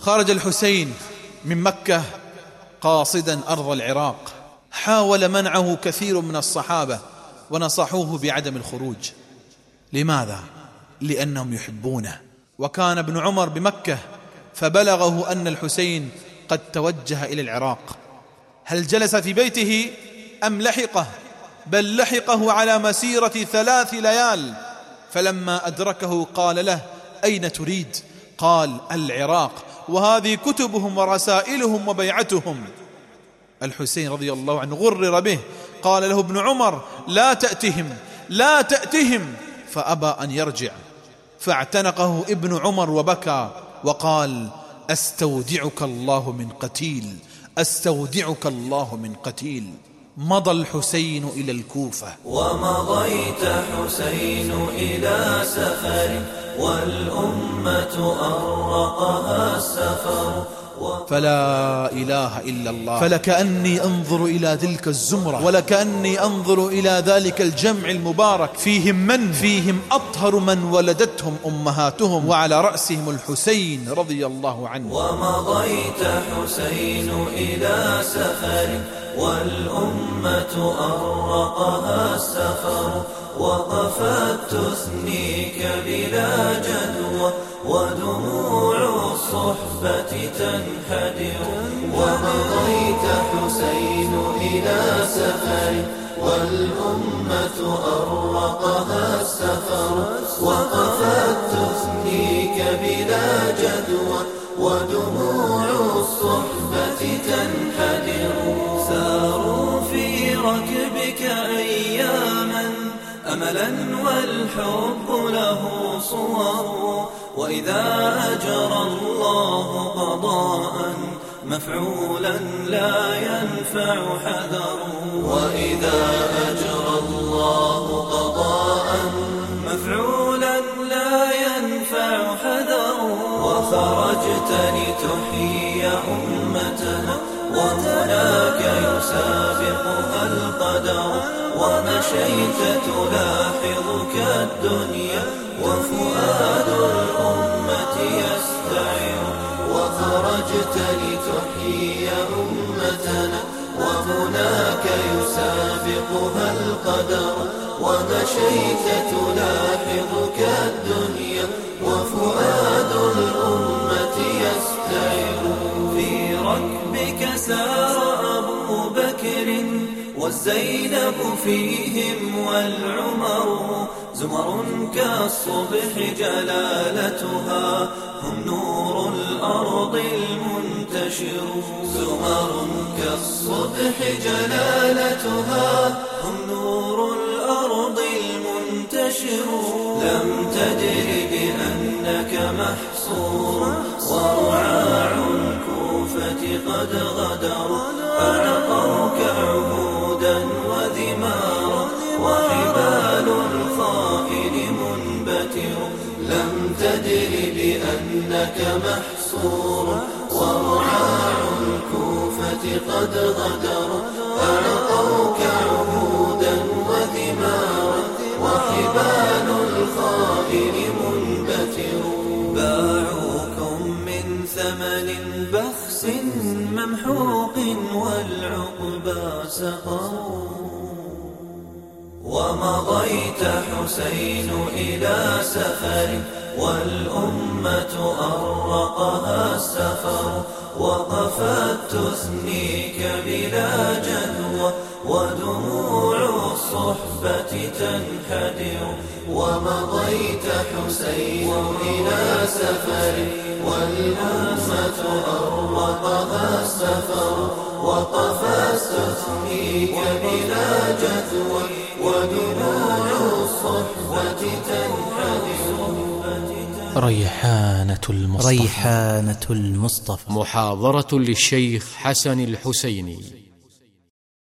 خرج الحسين من مكة قاصدا أرض العراق. حاول منعه كثير من الصحابة ونصحوه بعدم الخروج. لماذا؟ لأنهم يحبونه. وكان ابن عمر بمكة فبلغه أن الحسين قد توجه إلى العراق. هل جلس في بيته؟ أم لحقه؟ بل لحقه على مسيرة ثلاث ليال. فلما أدركه قال له أين تريد؟ قال العراق. وهذه كتبهم ورسائلهم وبيعتهم. الحسين رضي الله عنه غرر به قال له ابن عمر لا تأتهم لا تأتهم. فأبى أن يرجع. فاعتنقه ابن عمر وبكى وقال أستودعك الله من قتيل أستودعك الله من قتيل. مضى الحسين إلى الكوفة. ومضيت حسين إلى سفر والأمة أرقها السفر فلا إله إلا الله. فلكأني أنظر إلى تلك الزمرة. ولكأني أنظر إلى ذلك الجمع المبارك. فيهم من؟ فيهم أطهر من ولدتهم أمهاتهم. وعلى رأسهم الحسين رضي الله عنه. ومضيت حسين إلى سفر والأمة أرقها السفر وقفت تثنيك بلا جدوى ودموع الصحبة تنحدر ومضيت حسين إلى سفر والأمة أرقها السفر. وقفت تثنيك بلا جدوى ودموع الصحبة تنحدر ساروا في ركبك أياما أملا والحب له صور وإذا أجرى الله قضاء مفعولا لا ينفع حذر. وإذا أجرى الله قضاء مفعولا لا ينفع حذر. وخرجت لتحيي أمتنا وهناك يسابقها القدر. ومشيت تلاحظك الدنيا وفؤاد الأمة يستعر وخرجت لتحيي أمتنا وهناك يسابقها القدر ومشيت تلاحظك الدنيا والزينب فيهم والعمر زمر كالصبح جلالتها هم نور الأرض المنتشر زمر كالصبح جلالتها هم نور الأرض المنتشر لم تدر بأنك محصور ورعاع الكوفة قد غدر أعطوك عهودا لم تدر بأنك محصور ورعاع الكوفة قد غدر. أعطوك عهودا وذمارا وحبال الخائن منبتر. باعوكم من ثمن بخس ممحوق والعقبى سقروا ومضيت حسين إلى سفر والأمة أرقها السفر وقفت تثنيك بلا جدوى ودموع الصحبة تنحدر ومضيت حسين إلى سفر والأمة أرقها السفر وقفت تثنيك بلا جدوى ودموع الصحبة تنحدر ريحانة المصطفى. ريحانة المصطفى. محاضرة للشيخ حسن الحسيني.